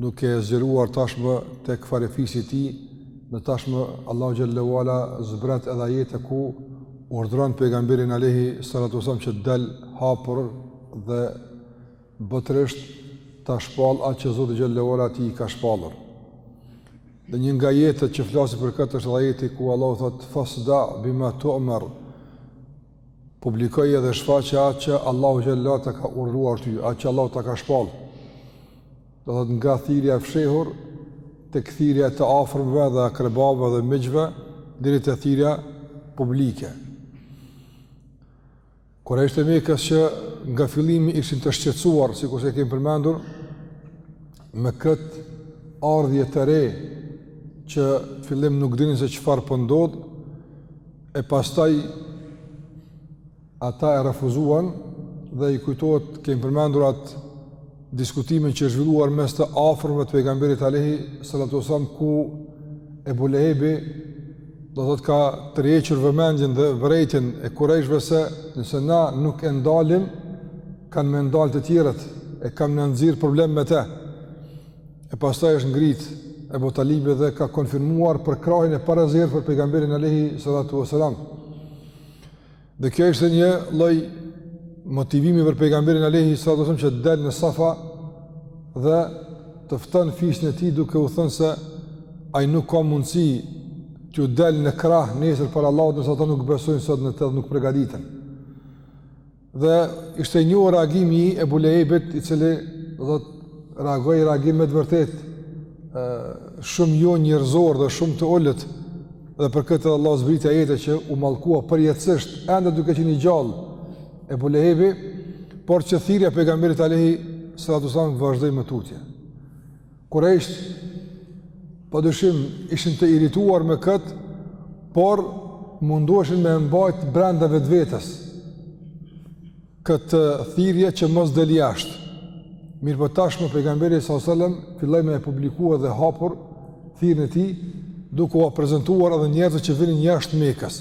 duke e zgjeruar tashmë tek farefisi i tij, ne tashmë Allahu xhelle ue ala zbret edhe ajete ku urdhëron pejgamberin alayhi salatu wasallam që të dal hapur dhe botërisht ta shpall atë që Zoti xhelle ue ala atij i ka shpallur. Dhe një nga ajetet që flasin për këtë është edhe ajeti ku Allahu thotë, fasda bima tu'mar, Publikoje dhe shfaqe atë që Allahu xhelle ta ka urdhëruar ty, atë që Allahu ta ka shpall. Do të thotë nga thirrja e fshehur tek thirrja e të afërmve dhe akrebave dhe miqve deri te thirrja publike. Kurejshët e Mekës që nga fillimi ishin të shqetësuar, sikurse kemi përmendur, me këtë ardhje të re që fillim nuk dinin se çfarë po ndodh, E pastaj ata e refuzuan dhe ju kujtohet kemi përmendur atë diskutimin që është zhvilluar mes të afërmve të pejgamberit alejhi salatu selam ku Ebu Lehebi domethënë ka tërhequr vëmendjen dhe vërejtjen e kurajshve se nëse na nuk e ndalim kanë me e ndalë të tjerët e kanë me na nxirrë problem me te E pastaj është ngrit Ebu Talibi dhe ka konfirmuar përkrahjen e parezervë për pejgamberin alejhi salatu veselam. Dhe kjo ishte një lloj motivimi për pejgamberin alejhi salatu veselam që del në Safa dhe të fton fisin e tij duke u thënë se ai nuk ka mundësi që u del në krah nesër para Allahut nëse ata nuk besojnë sot në të dhe nuk përgatiten. Dhe ishte i njohur reagimi i Ebu Lehebit, i cili domethënë reagoi reagim me të vërtetë shumë jonjerëzor dhe shumë të ulët, dhe për këtë edhe Allahu zbriti ajete që u mallkua përjetësisht, ende duke qenë gjallë Ebu Lehebi, por që thirrja e pejgamberit alejhi salatu selam vazhdoi më tutje. Kurejshët padyshim ishin të irrituar me këtë, por mundoheshin me e mbajt brenda vetvetes këtë thirrje që mos del jashtë. Mirëpo tashmë pejgamberi s.a.s. filloi me e publikua edhe hapur thirrën e tij, duke ua prezentuar edhe njerëzve që vinin jashtë Mekës.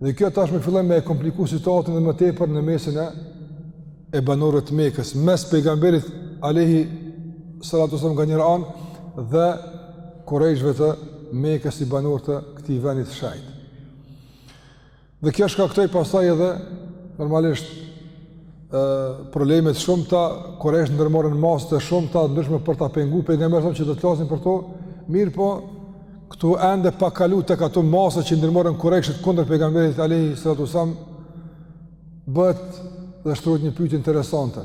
Dhe kjo tashmë filloi me e kompliku situatën edhe më tepër në mesin e e banorëve të Mekës, mes pejgamberit alayhi salatu sallam nga njëra anë dhe kurajshëve të Mekës si banorë të këtij vendi të shenjtë. Dhe kjo shkaktoi pastaj edhe normalisht probleme të shumta, kurejshët ndërmorën masa të shumta, të ndryshme për ta pengu pejgamberin s.a.s. që do të flasim për to mirëpo këtu ende pa kalu tek ato masa që i ndërmorën kurejshët kundër pejgamberit alejhi salatu selam bëhet dhe shtrohet një pyetje interesante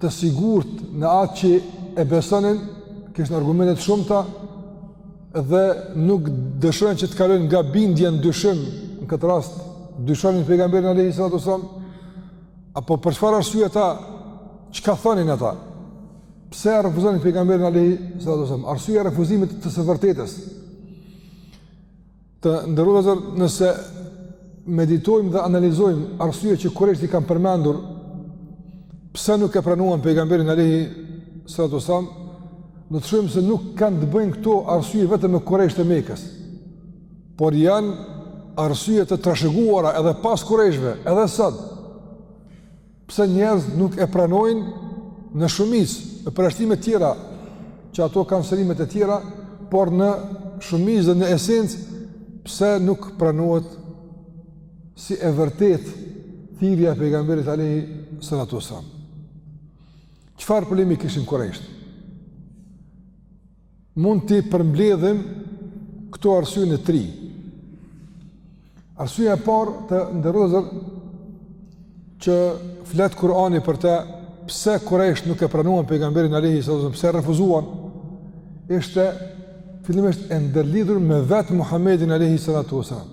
të sigurt në atë që e besonin, kishin argumente të shumta dhe nuk dëshironin që të kalojnë nga bindja në dyshim, në këtë rast dyshonin në pejgamberin alayhi salatu sallam, apo për çfarë arsye ata çka thonin ata? Pse e refuzonin pejgamberin alayhi salatu sallam? Arsyeja e refuzimit të së vërtetës. Të nderuar vëllezër, nëse meditojmë dhe analizojmë arsyet që kurejshët i kanë përmendur pse nuk e pranuan pejgamberin alejhi salatu selam, do të shohim se nuk kanë të bëjnë këto arsye vetëm me kurejshët e Mekës, por janë arsye të trashëguara edhe pas kurejshëve, edhe sot, Pse njerëzit nuk e pranojnë në shumicë, në përjashtime të tjera, që ato kanë sqarime të tjera, por në shumicë dhe në esencë pse nuk pranohet si e vërtetë thirrja e pejgamberit alayhi salatu wasallam. Çfarë problemi kishin kurejshët? Mund t'i përmbledhim këto arsye në tri. Arsyeja e parë të nderuar vëllezër që flet Kur'ani për të pse Kurejshët nuk e pranuan pejgamberin alejhi salatu selam, pse e refuzuan, ishte fillimisht e ndërlidhur me vetë Muhammedin alejhi salatu ue selam.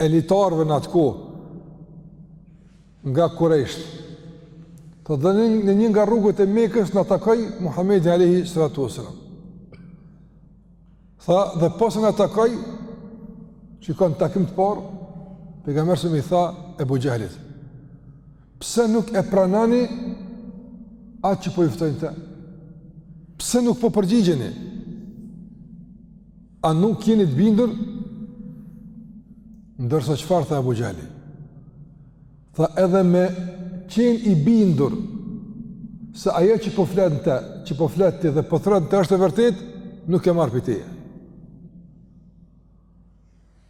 elitarëve në atë kohë, nga kurejshët. Tha dhe në një nga rrugët e Mekës na takoi Muhammedi alejhi salatu ue selam. Tha dhe posa na takoi, qysh në takim të parë, Pejgamberi alejhi selam i tha Ebu Xhehlit. Pse nuk e pranoni atë që po ju ftoj në të? Pse nuk po përgjigjeni? A nuk jeni të bindur? Ndërsa çfarë tha Ebu Xhehli? Tha edhe me qenë i bindur se ajo që po flet të, që po flet ti dhe po thret në të është e vërtetë, nuk e marr prej teje.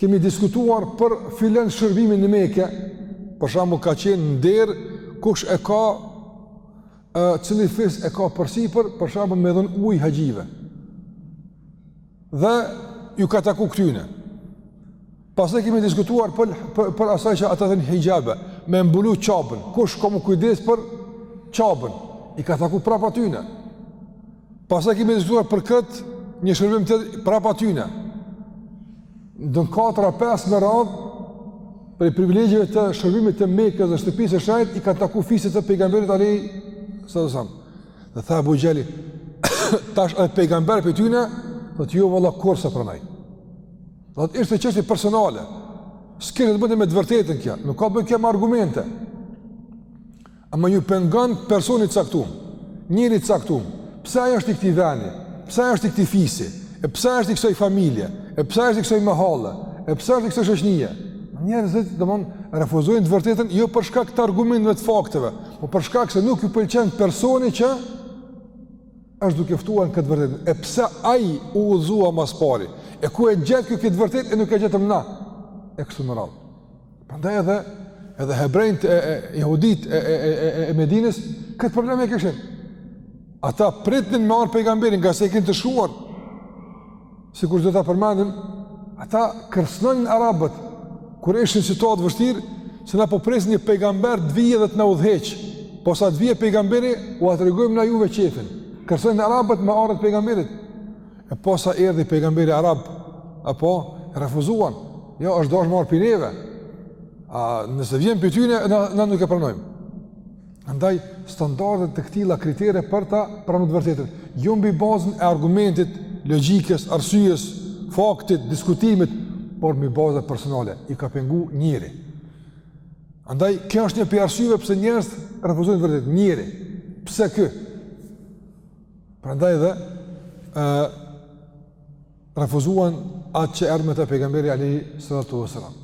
Kemi diskutuar për filan shërbimin në Mekë, për shembull ka qenë nder kush e ka, cili fis e ka përsipër, për shembull me dhën ujë haxhive. Dhe ju ka taku këtyne. Pastaj kemi diskutuar për për, për, asaj që i thonë hixhabe, me mbulu Qabën. Kush ka me u kujdes për Qabën? I ka taku prapë atyne. Pastaj kemi diskutuar për këtë një shërbim tjetër, prapë atyne. Në 4-5 me radhë, prej privilegjeve të shërbimit të mekës dhe shtëpisë së shenjtë, i kanë taku fisit të pejgamberit alejhi salatu selam. Dhe tha Ebu Xhehli, tash edhe pejgamber prej tyne, thotë jo valla kurrë s'e pranaj. Domethënë ishte çështje personale, s'kishte të bënte me të vërtetën kjo, nuk ka të bëjë kjo me argumente. Ama ju pengon personi i caktum, njeri i caktum. Pse ai është i këtij veni? Pse ai është i këtij fisi? E pse ai është i kësoj familje? E pse ai është i kësoj mahalle? E pse është i kësoj shoqnie? Njerëzit, domthon, refuzojnë të vërtetën jo për shkak të argumenteve të fakteve, por për shkak se nuk ju pëlqen personi që është duke ftuar në këtë të vërtetë. E pse ai u udhëzua më së pari? E ku e gjet kjo këtë të vërtetë e nuk e gjetëm na? E kështu me radhë. Prandaj edhe edhe hebrenjtë e jehuditë e e e e, e Medinës këtë problem e kishin. Ata pritnin me ardh pejgamberi, ngase e kin të shkruar. Sikur do ta përmendim, ata kërcënonin arabët kur ishin n'situatë t'vështirë, se na po presin një pejgamber të vijë dhe të na udhëheq. Posa të vijë pejgamberi, ua tregojmë na juve qefin. Kërcënonin arabët me ardhje t'pejgamberit. E posa erdhi pejgamberi arab, epo e refuzuan. Jo, është dasht m'ardh pi neve. A nëse vjen pi tyne, na, na nuk e pranojmë. Andaj standarde të këtilla kritere për ta pranu të vërtetën, jo mbi bazën e argumentit, logjikës, arsyes, faktit, diskutimit, por mbi baza personale, i ka pengu njeri. Andaj kjo është një pi arsyeve pse njerëz refuzojnë t'vërtetën, njeri. Pse ky? Prandaj dhe e refuzuan atë që erdhi me të pejgamberi alejhi salatu ve selam.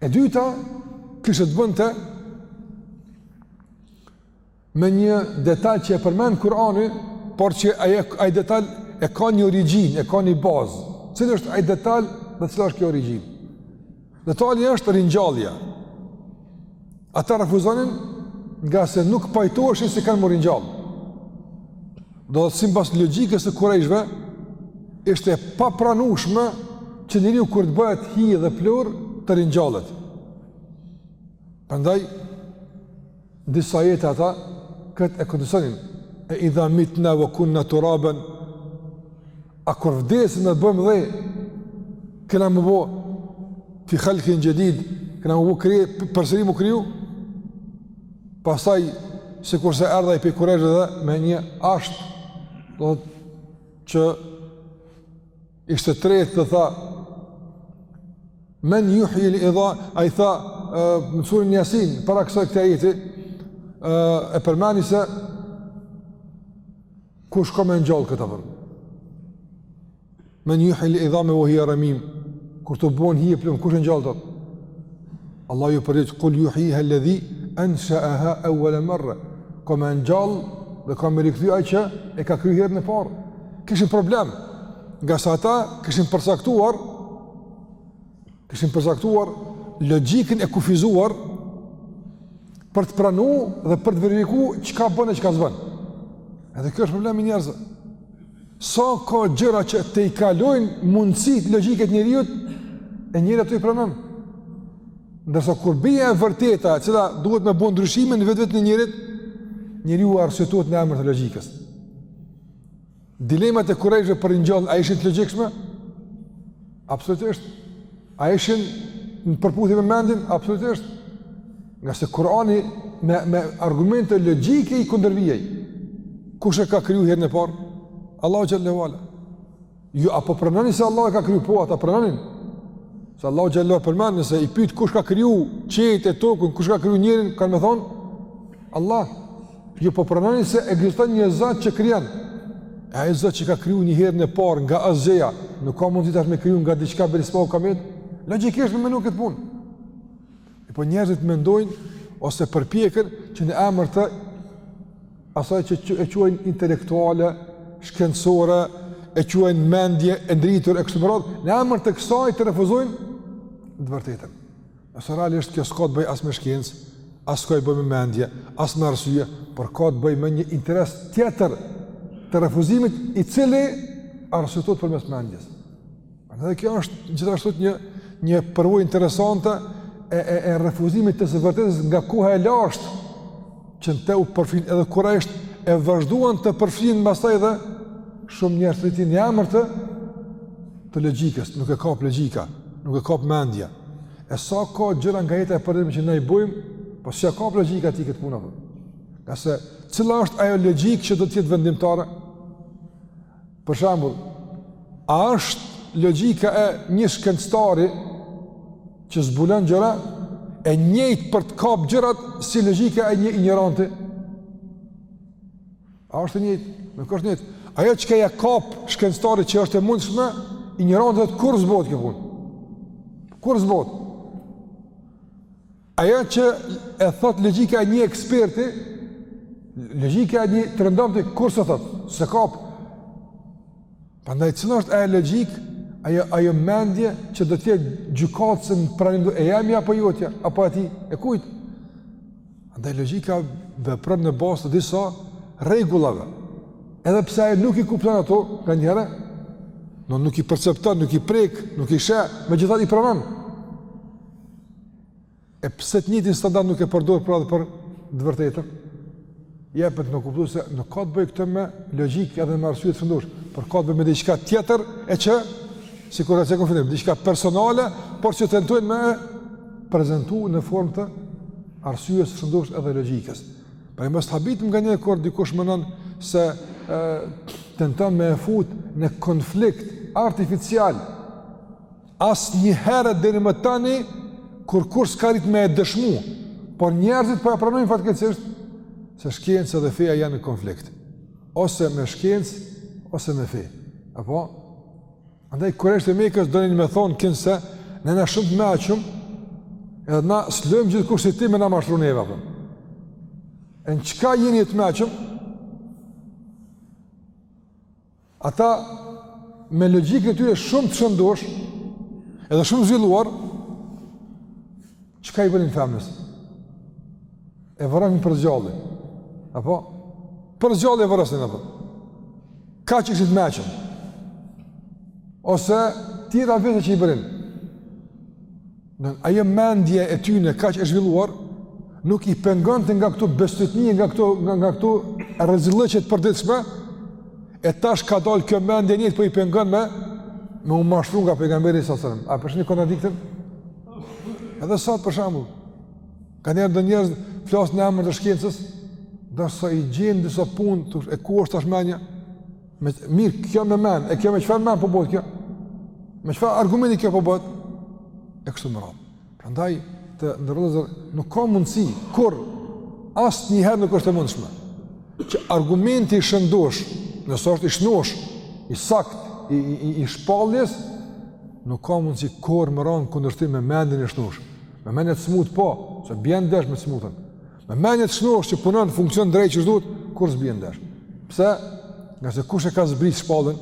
E dyta, kishte të bënte me një detal që e përmend Kurani, por që ai ai detal e ka një origjinë, e ka një bazë. Cili është ai detal dhe cila është kjo origjinë? Detali është ringjallja. Ata refuzonin ngase nuk pajtoheshin se kanë m'u ringjall. Do të simbas logjikës së kurejshve, ishte e papranushme që njeriu kur të bëhet hi dhe pluhur të ringjallet. Prandaj, disa ajete ata këtë e kontestonin, e idha mitna ve kunna turaben, a kur vdesim dhe bëhemi dhe, kena m'u bo, fi halkin xhedid, kena m'u bo krije, përsëri m'u kriju, pastaj, sikurse erdh ai pi kurejshve dhe, me një asht, do të që, Ishte tretë dhe tha, men juhjil idha, a i tha, në suren Jasin, para kësaj këtij ajeti, e përmeni se, kush ka me i ngjall këta përmë? Men juhjil idhame ve hije remim, kur të bohen hi e pluhur, kush e ngjall atë? Allahu ju përgjigj kul yuhyiha alladhi ansha'aha awwal marra. Ka me e ngjall dhe ka me e rikthy ai që e ka kriju herën e parë. Kishin problem. Ngase ata kishin përcaktuar kishin përcaktuar logjikën e kufizuar për të pranu dhe për të verifiku çka bën e çka s'bën. Edhe kjo është problemi i njerëzve. Sa ka gjëra që tejkalojnë mundësitë logjike të njeriut, e njeriu ato i pranon. Ndërsa kur bie e vërteta, e cila duhet me bo ndryshime në vetveten e njerit, njeriu arsyetohet në emër të logjikës. Dilemat e kurejshve për ringjalljen, a ishin të logjikshme? Absolutisht. A ishin në përputhje me mendjen? Absolutisht. Ngase Kurani me, me argumente logike iu kundërvihej. Kush e ka kriju herën e parë? Allahu xhelle ue ala. Ju a po pranoni se Allahu e ka kriju, po ata pranonin? Se Allahu xhallahu përmend nëse i pyet kush ka kriju qiejt e tokën, kush e ka kriju njerin, kanë me thonë Allah. Ju po pranoni se ekziston një Zot që krijon? E ai Zot që ka kriju një herën e parë nga asgjëja, nuk ka mundësi tash me kriju nga diçka berisma u kamet? Logjikisht me menu këtë punë. E po njerëzit mendojnë ose përpjeken që në emër të asaj që e quajnë intelektuale, shkencore, e quajnë mendje, e ndritur, e kështu me radhë, në emër të kësaj të refuzojnë të vërtetën. Ngase realisht kjo s'ka të bëjë as me shkencë, as s'ka të bëjë me mendje, as me arsye, por ka të bëjë me një interes tjetër të refuzimit i cili arsyetohet përmes mendjes. Dhe kjo është gjithashtu një, një përvojë interesante e, e, e refuzimit të së vërtetës nga koha e lashtë. që në të u përfshinë edhe kurejshët e vazhduan të përfshihen pastaj dhe shumë njerëz të tillë në emër të të logjikës, nuk e kap logjika, nuk e kap mendja. E sa ka gjëra nga jeta e përditshme që ne i bojmë, po s'ia kap logjika atij këtë punë. Ngase, cila është ajo logikë që do të jetë vendimtare? Për shembull, a është logjika e një shkencëtari që zbulon gjëra e njëjtë për të kap gjërat si logjika e një injoranti. A është e njëjtë? Nuk është e njëjtë. Ajo çka ia kap shkencëtari që është e mundshme, injoranti thotë kurrë s'bohet kjo punë. Kurrë s'bohet. Ajo që e thotë logjika e një eksperti, logjika e një të rëndomti, kurrë s'e thotë, s'e kap. Prandaj cila është ajo logjikë, ajo, ajo mendje që do të jetë gjykatëse në pranim, e jemja apo jotja, apo e atij, e kujt. Ndaj logjika vepron në bazë të disa rregullave. Edhe pse ajo nuk i kupton ato, nganjëherë, nuk i percepton, nuk i prek, nuk i sheh, megjithatë i pranon. E pse të njëjtin standard nuk e përdor pra edhe për të vërtetën? Jepet me kuptu se nuk ka të bëjë këtu me logjikë edhe me arsye të shëndosh, por ka të bëjë me diçka tjetër e që sikur e konfirmum, diçka personale, por që tentojnë me e prezantu në formë të arsyes së shëndosh edhe logjikës. Pra mos t'habitëm ka njëherë kur dikush mendon se e, tenton me e fut në konflikt artificial Asnjëherë deri më tani kurrkush s'ka arrit me e dëshmu, por njerëzit po e pranojnë fatkeqësisht se shkenca dhe feja janë në konflikt. Ose me shkencë, ose me fe. Prandaj kurejshët e Mekës donin me thonë kinse ne jena shumë të meçëm, edhe na s'lëm gjithkush si ti me na mashtru neve apo. En çka jeni të meçëm? Ata me logjikën e tyre shumë të shëndosh, edhe shumë zhvilluar, çka i bënin femrës? E vorrosnin për s'gjalli. Apo për s'gjalli e vorrosnin apo? Kaq ishin të meçëm Ose tira vete që i bërin Në ajo mendje e tyne kaq e zhvilluar, nuk i pengonte nga këto bestytni, nga këto, nga, nga këto rezillëqe të përditshme, e tash ka dalë kjo mendje njëtë, po i pengon me, me u mashtru nga pejgamberi alejhi selam. A po e shihni kontradiktën? Edhe sot për shambull, ka njëherë do njerëz flasin në emër të shkencës, dërsa i gjenë disa punë, e ku është tash menja, Me mirë, kjo me men, e kjo me çfarë men po bëhet kjo? Me çfarë argumenti kjo po bëhet? E kështu me radhë. Prandaj të nderuar vllezër nuk ka mundësi kurrë asnjëherë nuk është e mundshme që argumenti i shëndosh, nëse është i shnosh, i sakt, i i, i shpalljes, nuk ka mundësi kurrë me ra në kundërshtim me mendin e shnosh. Me mendin e smut po, se bjen ndesh me smutën. Me mendje të shnosh që punon funksionon drejt qysh duhet, kurrë s'bjen ndesh. Pse? Ngase kush e ka zbrit shpalljen?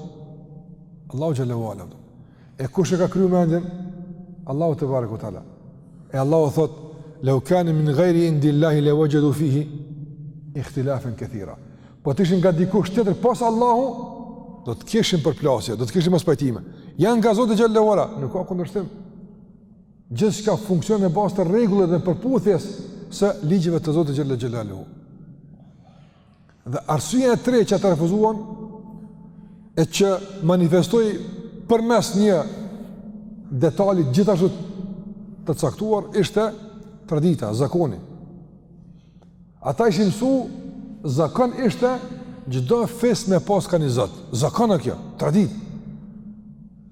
Allahu xhele ue ala. E kush e ka kriju mendjen? Allahu tebareke ue teala. E Allahu thot: "Lau kana min ghairi indi Allahi la wajadu fihi ikhtilafan katira." Po të ishin nga dikush tjetër pos Allahut, do të kishin përplasje, do të kishin mospajtime. Janë nga Zoti xhele ue ala, nuk ka kundërshtim. Gjithçka funksionon në bazë të rregullit dhe përputhjes së ligjeve të Zotit xhele xhelaluhu. Dhe arsyeja e tretë që ata refuzuan e që manifestohej përmes një detali gjithashtu të caktuar ishte tradita, zakoni. Ata ishin mësu zakon ishte çdo fis me pas ka një zot. Zakon kjo, traditë.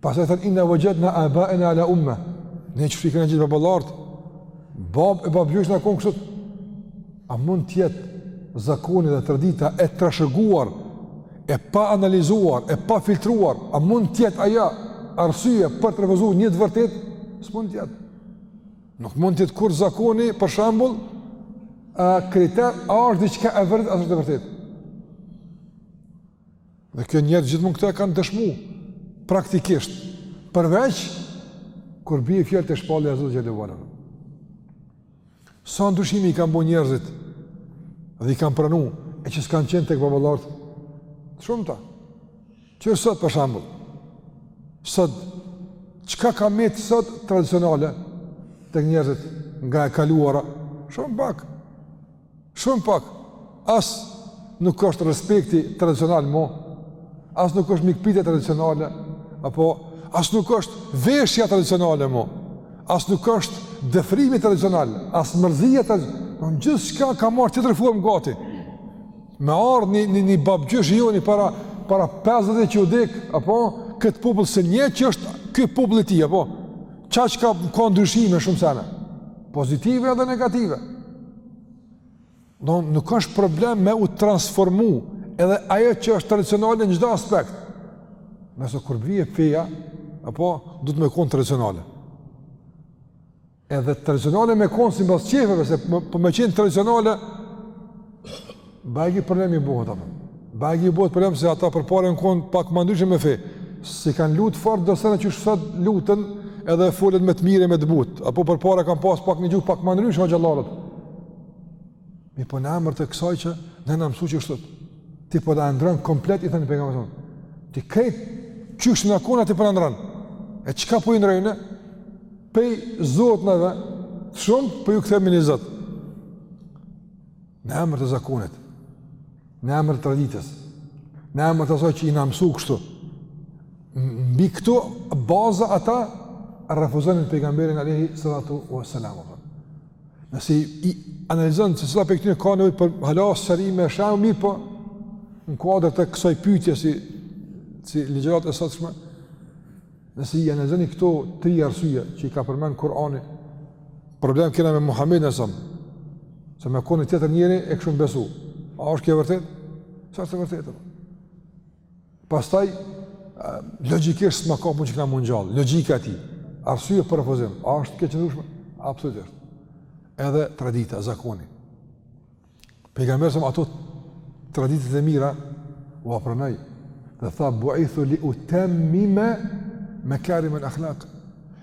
Pastaj thënë, inna vexhedna abaena ala umme, ne qështu i kena gjet baballarët, babë e babgjysh na konë kështu, a mund të jetë zakoni dhe tradita e trashëguar, e paanalizuar, e pafiltruar, a mund të jetë ajo arsye për të refuzu një të vërtetë, s'mund të jetë. Nuk mund të jetë kurrë zakoni, për shembull, a kriter, a është diçka e vërtetë, a s'është e vërtetë. Dhe kjo njerëzit gjithmonë këtë e kanë dëshmu, praktikisht, përveç, kur bje fjala te shpallja e Zotit xhele ve ala. Sa ndryshime i kanë bo njerëzit, dhe i kanë pranu, e që s'kanë qenë tek baballarët, të shumta. Qe sot, për shembull, sot, çka ka met sot tradicionale, te njerëzit, nga e kaluara, shumë pak. Shumë pak, as nuk është respekti tradicional mo, as nuk është mikpritja tradicionale, apo as nuk është veshja tradicionale mo, as nuk është dëfrimi tradicional, as mërzia tradicionale, në në gjithçka ka marrë tjetër formë gati. Me ardhë një, një, një babgjysh i joni para, para 50 vjet që u dekë, apo këtë popull s'e njeh që është ky populli i tij, apo qaq ka, ka ndryshime shumë sene, pozitive edhe negative. Do nuk është problem me u transformu edhe ajo që është tradicionale në çdo aspekt. Nëse kur vjen feja, apo duhet me kon tradicionale. Edhe tradicionale me kon simbas qefeve se po me qenë tradicionale Bajagi problem i bëhet apo? Bajagi bëhet problem se ata përpara jan kon pak më ndryshe me fe. S'i kanë lut fort do sa që sot luten edhe folin me të mirë me të butë. Apo përpara kanë pas pak një gjuhë pak më ndryshe hoxhallarët. Mirëpo në emër të kësaj që jena mësu kështu. Ti po na ndron komplet i thonë pejgamberit. Ti krejt qysh jena kon na ti po na ndron. E çka po i ndrojnë? Pej zotnave shumë po ju kthemi në zot. Në emër të zakonit, në emër të traditës, në emër të asaj që jena mësu kështu. Mbi këto baza ata refuzonin pejgamberin alejhi salatu vesselam. Nëse i analizon secila pej këtyne ka nevojë për hala sqarime më shumë mirëpo në kuadër të kësaj pyetje si si ligjëratë e sotshme Nëse i analizoni këto tri arsye që i ka përmend Kur'ani, problem kena me Muhamedin alejhi selam se me kon ni tjetër njeri e kishum besu. A është kjo e vërtetë? Sa është e vërtetë? Pastaj logjikisht s'ma kap që kena me u ngjallë, logjika e tij. Arsye për refuzim, a është kjo e qëndrueshme? Absolutisht. Edhe tradita, zakoni. Pejgamberi s.a.s. ato traditët e mira ua pranoi dhe tha bu'ithu li utammima makarim al-akhlaq.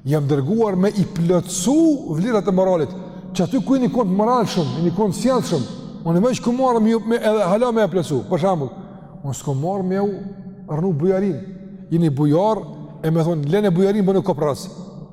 Jam dërguar me i plotsu vlerat e moralit. Që aty ku jeni kon t'moralshëm, jeni kon t'sjellshëm. Unë veç kam ardh me, me edhe hala me ja plotsu. Për shembull, unë s'kam ardh me ju rrnu bujarin. Jeni bujar e me thon lene bujarin bënu koprrac.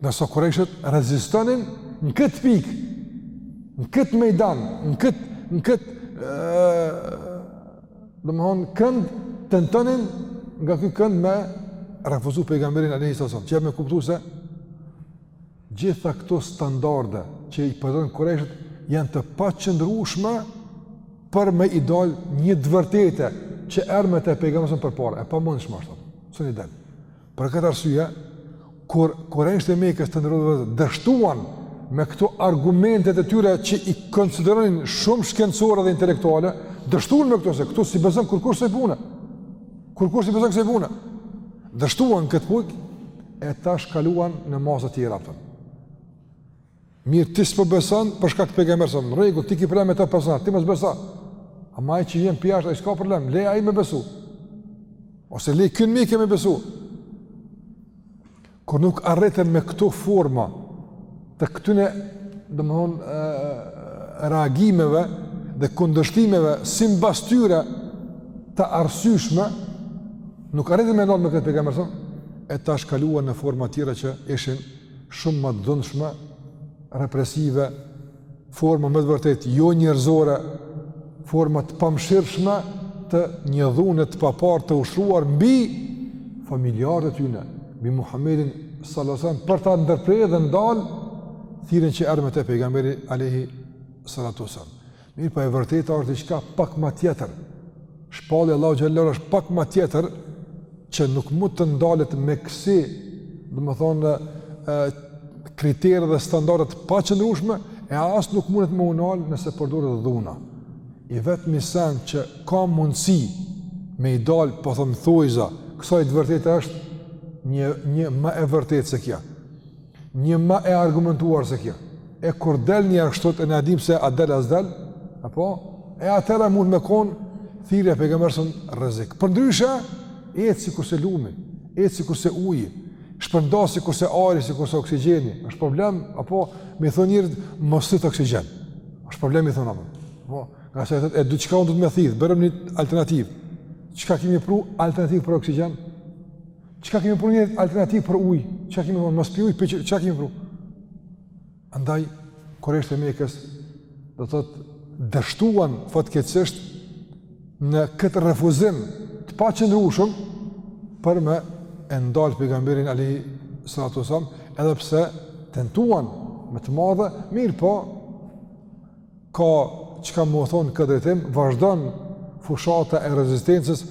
Ndërsa kurejshët rezistonin në këtë pikë, në këtë mejdan, në këtë, në këtë, domethonë, kënd tentonin nga ky kënd me refuzu pejgamberin alejhi selam, që e ke me kuptu se gjitha këto standarde që i përdornin kurejshët janë të paqëndrueshme për me i dalë një të vërtete që erdh me të pejgamberi s.a.s. përpara, e pamundshme asht, s'mun i del. Për këtë arsye, kur Kurejshët e Mekës të nderuar dështuan me këto argumentet e tyre që i konsideronin shumë shkencore dhe intelektuale, dështuan me këto se këtu s'i beson kurkush ksaj pune. Kurkush s'i beson ksaj pune. Dështuan këtë pikë e tash kaluan në masa të tjera. Mirë, ti s'po beson për shkak të pejgamberit s.a.s. në rregull, ti ke problem me të personal, ti mos beso. Ama ai që jan pi jashtë, ai s'ka problem, le ai me besu. Ose le kënd me, kënd me besu. Kur nuk arretën me këto forma të këtyne, domethonë, reagimeve dhe kundërshtimeve, simbas tyre të arsyshme, nuk arretën me ndalë me këto pejgamberin s.a.s., e tash kaluan në forma tjera që ishin shumë më të dhunshme, represive, forma me të vërtetë jo njerëzore, forma të pamëshirshme të një dhune të paparë të ushtruar mbi familjarët e tyne, mbi Muhammedin sallallahu alaihi wasallam për ta ndërprerë dhe ndal thirrjen që erdh me të pejgamberi alaihi salatu wasallam. Mirëpo e vërteta është diçka pak ma tjetër. Shpallja e Allahut xhele xhelaluhu është pak ma tjetër që nuk mund të ndalet me kësi, domethonë, kritere dhe standarde të paqëndrueshme, e as nuk mundet me u nal nëse përdoret dhuna. I vetmi sen që ka mundësi me i dalë, po thom n'thojza, kësaj të vërtete është një, një ma e vërtetë se kjo. një ma e argumentuar se kjo. E kur del një ashtu na e dim se a del a s'del, apo e atëra mund me kon thirrja e pejgamberit s.a.s. n'rrezik. Përndryshe, ec sikurse lumi, ec sikurse uji, shpërndahet sikurse ajri, sikurse oksigjeni. Është problem apo me i thon njerit mos thith oksigjen. Është problem me i thonë. Po, nëse s'e do, çka un do me thith, bjerëm një alternativë. Çka kemi pru alternativë për oksigjen? Çka kemi pru një alternativë për ujë? Çka kemi pru mos pi ujë, çka kemi pru? Andaj kurejshët e Mekës, do të thotë dështuan fatkeqësisht në këtë refuzim të paqëndrueshëm për me e ndalë pejgamberin alejhi salatu selam, edhe pse tentuan me të madhe, mirëpo, Ka çka me u thonë në këtë drejtim, vazhdon fushata e rezistencës,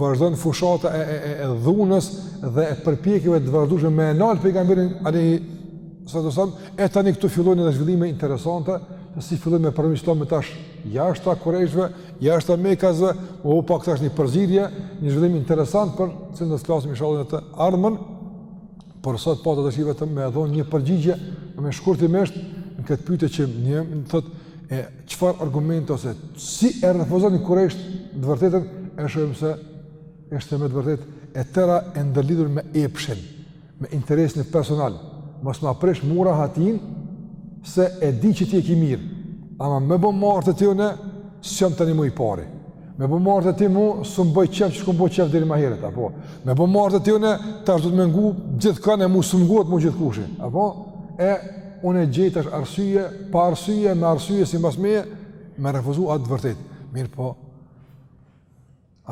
vazhdon fushata e, e, e, e dhunës dhe e përpjekjeve të vazhdushme me e nalë pejgamberin alejhi salatu selam, e tani këtu fillojnë edhe zhvillime interesante, se si fillojnë me pranu islamin tash jashta kurejshve, jashta mekasve, me u pa tash një përzirje, një zhvillim interesant për të cilin do të flasim inshallah në të ardhmen, Por sot pata dëshirë vetëm me e dhon një përgjigje më shkurtimisht në këtë pyetje që thotë e çfarë argument ose si e refuzonin kurejshët të vërtetën e shohim se është me të vërtetë e tëra e ndërlidhur me epshin, me interesin personal. Mos ma prish mu hatin se e di që ti e ke mirë, ama me bo marr t'tyne, s'jam tani mo i pari. Me po marrë të ti mu, s'un boj qef qysh kum bo qef deri ma herët, apo? Me po marrë të ti une, tash duhet me ngu gjithkan e mu s'um ngon mu gjithë kushi, apo? E, une gjej tash arsye, pa arsye, me arsye si mbas meje, me refuzu atë të vërtetë. Mirëpo,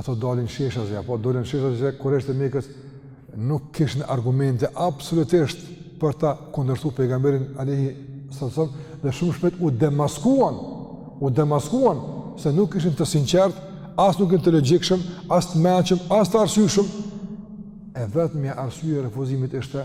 ato dalin sheshazi, apo? Dalin sheshazi se kurejshët e Mekës, nuk kishin argumente absolutisht për ta kundërshtuar pejgamberin alejhi selam dhe shumë shpejt u demaskuan, u demaskuan se nuk ishin të sinqert, as nuk ishin të logjikshëm, as të mençëm, as të arsyeshëm. E vetmja arsye e refuzimit ishte